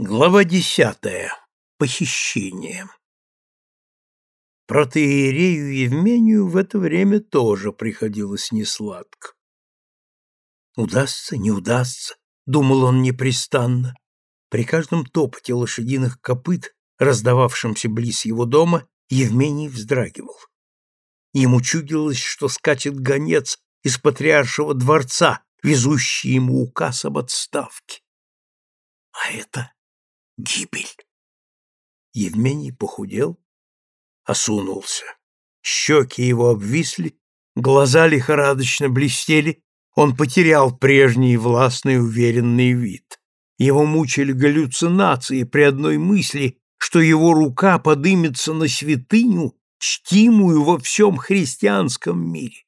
Глава десятая. Похищение. Протеерею Евмению в это время тоже приходилось несладко. «Удастся, не удастся», — думал он непрестанно. При каждом топоте лошадиных копыт, раздававшемся близ его дома, Евмений вздрагивал. Ему чудилось, что скачет гонец из патриаршего дворца, везущий ему указ об отставке. А это гибель. Евмений похудел, осунулся. Щеки его обвисли, глаза лихорадочно блестели, он потерял прежний властный уверенный вид. Его мучили галлюцинации при одной мысли, что его рука подымется на святыню, чтимую во всем христианском мире.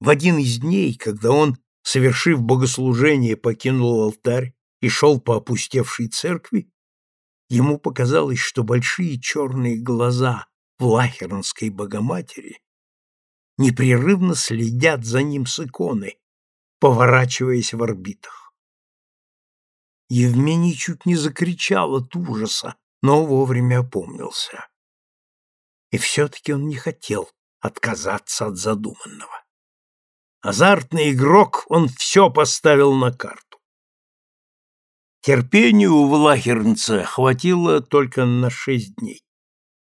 В один из дней, когда он, совершив богослужение, покинул алтарь и шел по опустевшей церкви, Ему показалось, что большие черные глаза Влахернской Богоматери непрерывно следят за ним с иконы, поворачиваясь в орбитах. Евмений чуть не закричал от ужаса, но вовремя опомнился. И все-таки он не хотел отказаться от задуманного. Азартный игрок, он все поставил на карту. Терпению у Влахернца хватило только на шесть дней.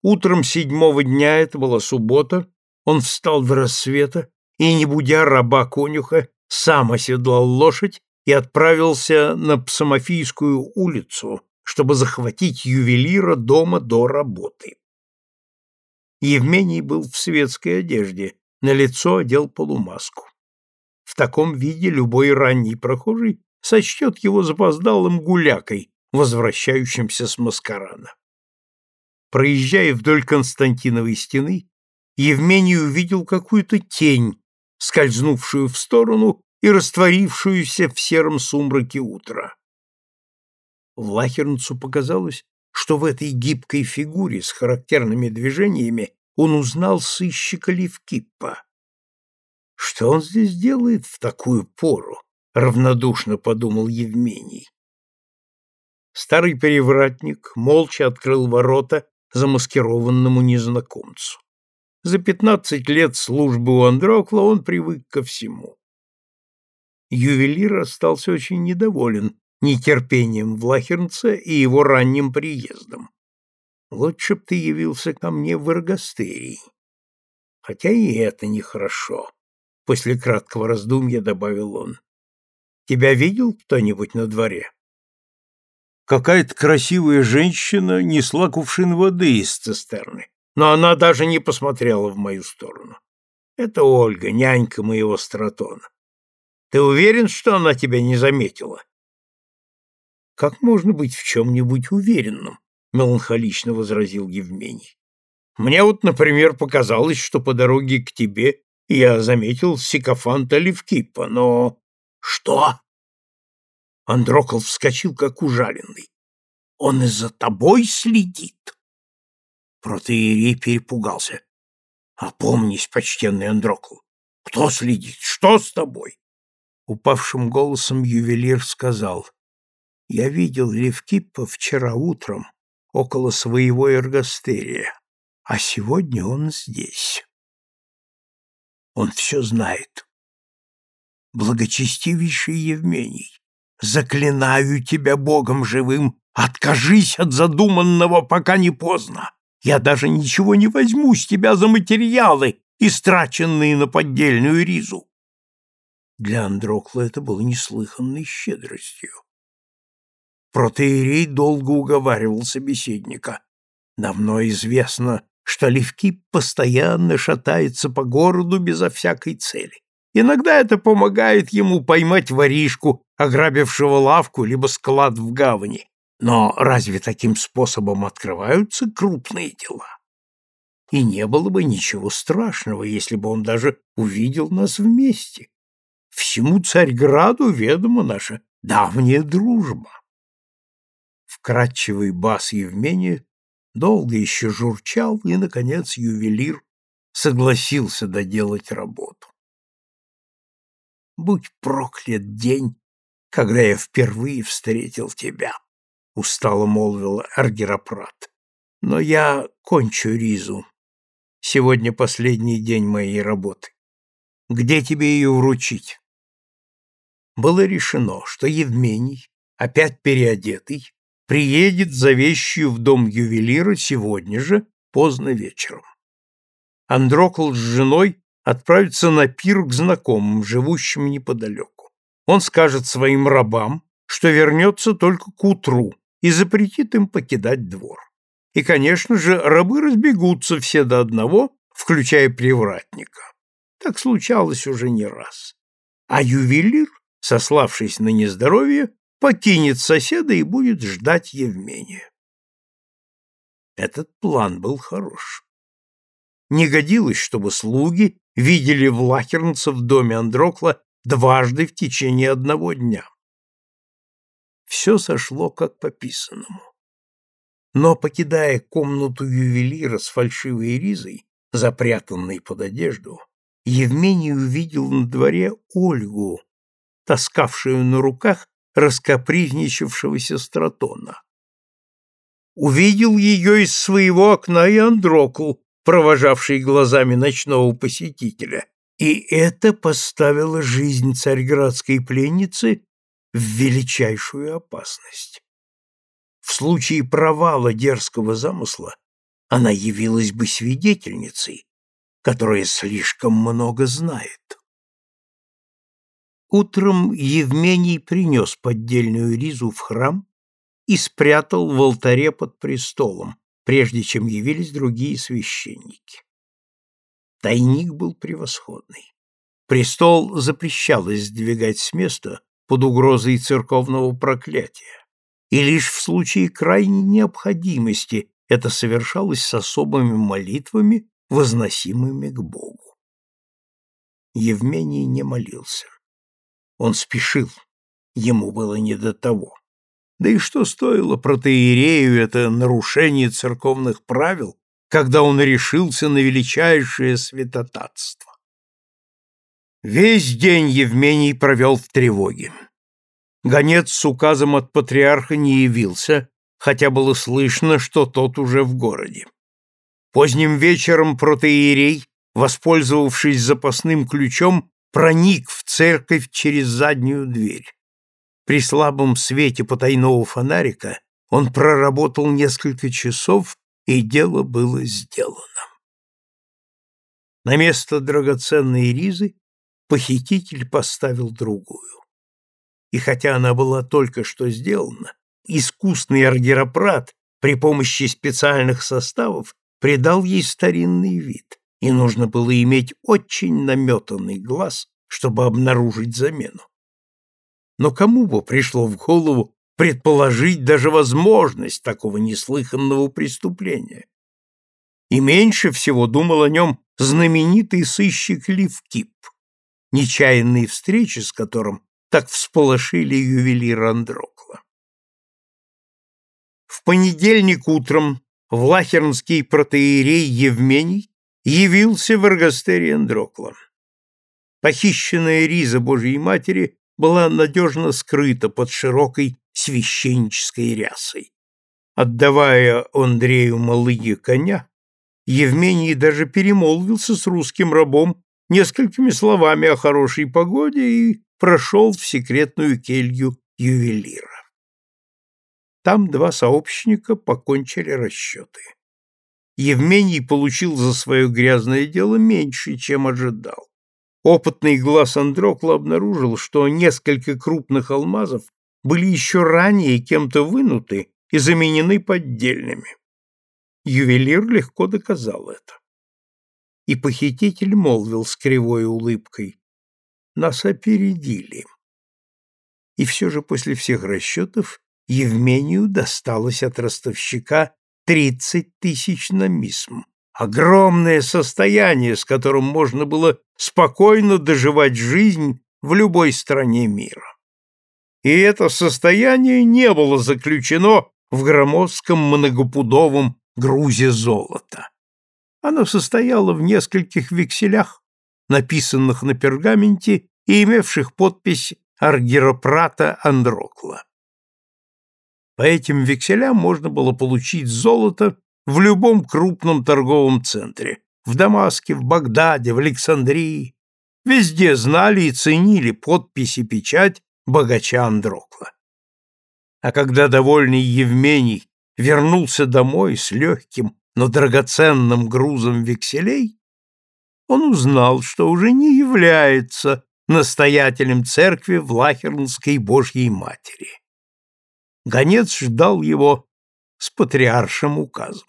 Утром седьмого дня, это была суббота, он встал до рассвета и, не будя раба-конюха, сам оседлал лошадь и отправился на Псамофийскую улицу, чтобы захватить ювелира дома до работы. Евмений был в светской одежде, на лицо одел полумаску. В таком виде любой ранний прохожий сочтет его запоздалым гулякой, возвращающимся с маскарада. Проезжая вдоль Константиновой стены, Евмений увидел какую-то тень, скользнувшую в сторону и растворившуюся в сером сумраке утра. Влахернцу показалось, что в этой гибкой фигуре с характерными движениями он узнал сыщика Левкиппа. Что он здесь делает в такую пору? — равнодушно подумал Евмений. Старый перевратник молча открыл ворота замаскированному незнакомцу. За пятнадцать лет службы у Андрокла он привык ко всему. Ювелир остался очень недоволен нетерпением Влахернца и его ранним приездом. Лучше б ты явился ко мне в эргостерий. Хотя и это нехорошо, — после краткого раздумья добавил он. Тебя видел кто-нибудь на дворе? Какая-то красивая женщина несла кувшин воды из цистерны, но она даже не посмотрела в мою сторону. Это Ольга, нянька моего стратона. Ты уверен, что она тебя не заметила? Как можно быть в чем-нибудь уверенным? Меланхолично возразил Евмений. Мне вот, например, показалось, что по дороге к тебе я заметил сикофанта Левкипа, но что? Андрокол вскочил, как ужаленный. Он из-за тобой следит? Протеерей перепугался. Опомнись, почтенный Андрокл. Кто следит? Что с тобой? Упавшим голосом ювелир сказал. Я видел Левкипа вчера утром около своего эргостерия, а сегодня он здесь. Он все знает благочестивейший Евмений, заклинаю тебя Богом живым, откажись от задуманного, пока не поздно. Я даже ничего не возьму с тебя за материалы, истраченные на поддельную ризу. Для Андрокла это было неслыханной щедростью. Протеерей долго уговаривал собеседника. Давно известно, что Левки постоянно шатается по городу безо всякой цели. Иногда это помогает ему поймать воришку, ограбившего лавку либо склад в гавани. Но разве таким способом открываются крупные дела? И не было бы ничего страшного, если бы он даже увидел нас вместе. Всему Царьграду ведома наша давняя дружба. Вкрадчивый бас Евмения долго еще журчал, и, наконец, ювелир согласился доделать работу. Будь проклят день, когда я впервые встретил тебя. — устало молвил Аргиропрат. «Но я кончу ризу. Сегодня последний день моей работы. Где тебе ее вручить?» Было решено, что Евмений, опять переодетый, приедет за вещью в дом ювелира сегодня же, поздно вечером. Андрокл с женой отправится на пир к знакомым, живущим неподалеку. Он скажет своим рабам, что вернется только к утру и запретит им покидать двор. И, конечно же, рабы разбегутся все до одного, включая привратника. Так случалось уже не раз. А ювелир, сославшись на нездоровье, покинет соседа и будет ждать Евмения. Этот план был хорош. Не годилось, чтобы слуги видели влахернца в доме Андрокла дважды в течение одного дня. Все сошло как по писанному. Но, покидая комнату ювелира с фальшивой ризой, запрятанной под одежду, Евмений увидел на дворе Ольгу, таскавшую на руках раскопризничавшегося стратона. Увидел ее из своего окна и Андрокл, провожавший глазами ночного посетителя, и это поставило жизнь царьградской пленницы в величайшую опасность. В случае провала дерзкого замысла она явилась бы свидетельницей, которая слишком много знает. Утром Евмений принес поддельную ризу в храм и спрятал в алтаре под престолом, прежде чем явились другие священники. Тайник был превосходный. Престол запрещалось сдвигать с места под угрозой церковного проклятия, и лишь в случае крайней необходимости это совершалось с особыми молитвами, возносимыми к Богу. Евмений не молился. Он спешил, ему было не до того. Да и что стоило протеерею это нарушение церковных правил, когда он решился на величайшее святотатство? Весь день Евмений провел в тревоге. Гонец с указом от патриарха не явился, хотя было слышно, что тот уже в городе. Поздним вечером протеерей, воспользовавшись запасным ключом, проник в церковь через заднюю дверь. При слабом свете потайного фонарика он проработал несколько часов, и дело было сделано. На место драгоценной ризы похититель поставил другую. И хотя она была только что сделана, искусный аргиропрат при помощи специальных составов придал ей старинный вид и нужно было иметь очень наметанный глаз, чтобы обнаружить замену. Но кому бы пришло в голову предположить даже возможность такого неслыханного преступления? И меньше всего думал о нем знаменитый сыщик Ливкип, нечаянные встречи с которым так всполошили ювелира Андрокла. В понедельник утром влахернский протеерей Евмений явился в эргостере Андрокла. Похищенная риза Божьей Матери была надежно скрыта под широкой священнической рясой. Отдавая Андрею Малыге коня, Евмений даже перемолвился с русским рабом несколькими словами о хорошей погоде и прошел в секретную келью ювелира. Там два сообщника покончили расчеты. Евмений получил за свое грязное дело меньше, чем ожидал. Опытный глаз Андрокла обнаружил, что несколько крупных алмазов были еще ранее кем-то вынуты и заменены поддельными. Ювелир легко доказал это. И похититель молвил с кривой улыбкой, «Нас опередили». И все же после всех расчетов Евмению досталось от ростовщика тридцать тысяч на мисм. Огромное состояние, с которым можно было спокойно доживать жизнь в любой стране мира. И это состояние не было заключено в громоздком многопудовом грузе золота. Оно состояло в нескольких векселях, написанных на пергаменте и имевших подпись Аргиропрата Андрокла. По этим векселям можно было получить золото в любом крупном торговом центре, в Дамаске, в Багдаде, в Александрии. Везде знали и ценили подпись и печать богача Андрокла. А когда довольный Евмений вернулся домой с легким, но драгоценным грузом векселей, он узнал, что уже не является настоятелем церкви Влахернской Божьей Матери. Гонец ждал его с патриаршим указом.